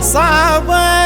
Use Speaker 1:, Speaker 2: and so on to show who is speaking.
Speaker 1: Sawa